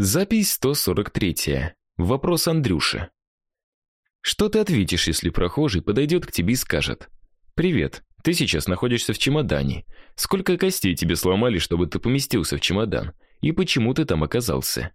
Запись 143. Вопрос Андрюши. Что ты ответишь, если прохожий подойдет к тебе и скажет: "Привет, ты сейчас находишься в чемодане. Сколько костей тебе сломали, чтобы ты поместился в чемодан? И почему ты там оказался?"